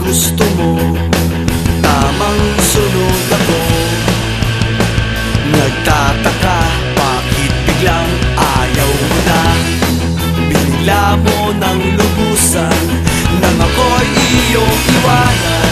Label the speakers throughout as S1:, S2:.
S1: gusto mo. Tamang sunod ako. Nagtataka bakit biglang ayaw mo na? Binila mo ng lubusan Nang ako'y iyong iwanan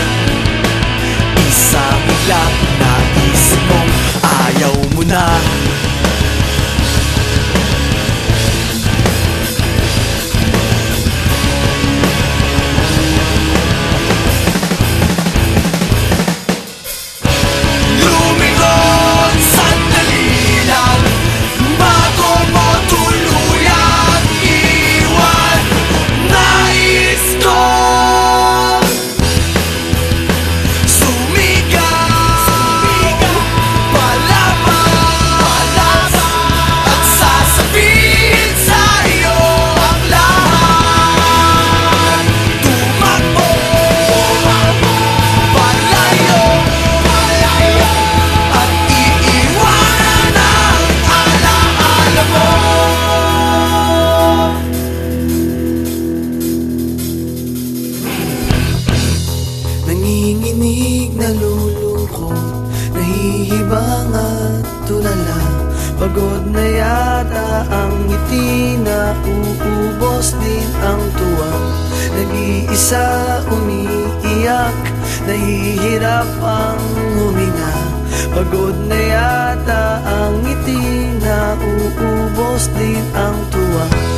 S1: Pagod na yata ang ngiti na uubos din ang tuwa. Nag-iisa umiiyak Nahihirap ang huminga. Pagod na yata ang ngiti na uubos din ang tuwa